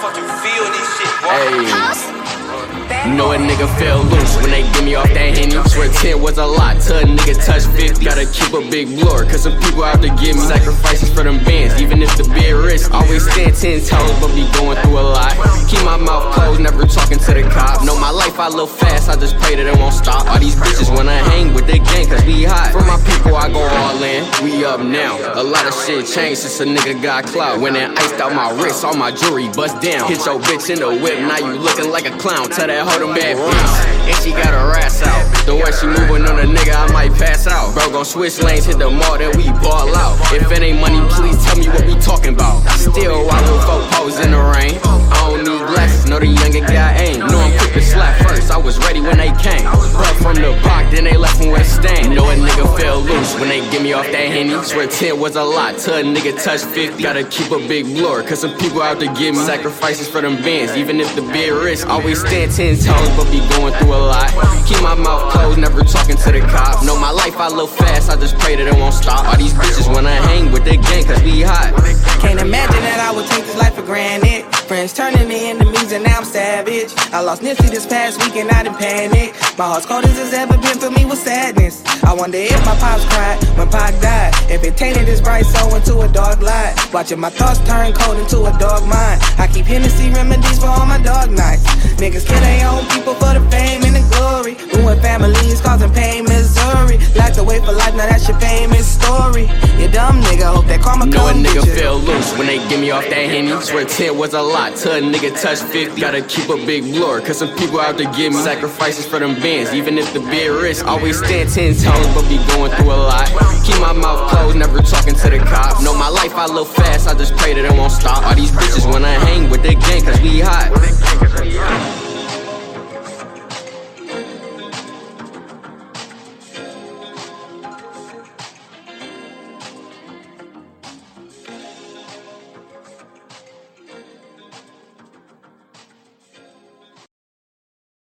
fucking feel this shit, boy. Hey. You know a nigga fell loose when they give me off that henny. Swear 10 was a lot till a nigga touch 50. Gotta keep a big blower, cause some people out to give me sacrifices for them bands. Even if the bid risk, always stand 10 toes, but be going through a lot. Keep my mouth closed, never talking to the cop. Know my life, I live fast, I just pray that it won't stop. All these bitches wanna hang with the gang, cause we hot. For my people, I go all in. We up now. A lot of shit changed since a nigga got clout. When it iced out my wrist, all my jewelry bust down. Hit your bitch in the whip, now you looking like a clown. Tell that hoe bad. And she got her ass out. The way she moving on a nigga, I might pass out. Bro, gon' switch lanes, hit the mall, then we ball out. If it ain't money, please tell me what we talking about. When they get me off that henny. Swear 10 was a lot till a nigga touch 50. Gotta keep a big blower, cause some people out to give me sacrifices for them bands. Even if the bid risk, always stand 10 toes, but be going through a lot. Keep my mouth closed, never talking to the cop. Know my life, I live fast, I just pray that it won't stop. All these bitches wanna hang with the gang, cause we hot. Can't imagine that I would take this life for granted. Friends turning to enemies and now I'm savage. I lost Nipsey this past week and I didn't panic. My heart's cold as it's ever been, fill me with sadness. I wonder if my pops cried when Pac died. If it tainted his bright soul into a dark light. Watching my thoughts turn cold into a dark mind. I keep Hennessy remedies for all my dark nights. Niggas kill their own people for the fame and the glory. Ruin families causing pain, To wait for life, now that's your famous story. You dumb nigga, hope that karma Know a nigga fell loose when they get me off that henny. Swear 10 was a lot till a nigga touch 50. Gotta keep a big blower, cause some people out to give me sacrifices for them bands. Even if the beer risk, always stand 10 toes, but be going through a lot. Keep my mouth closed, never talking to the cop. Know my life, I live fast, I just pray that it won't stop. All these bitches wanna hang with the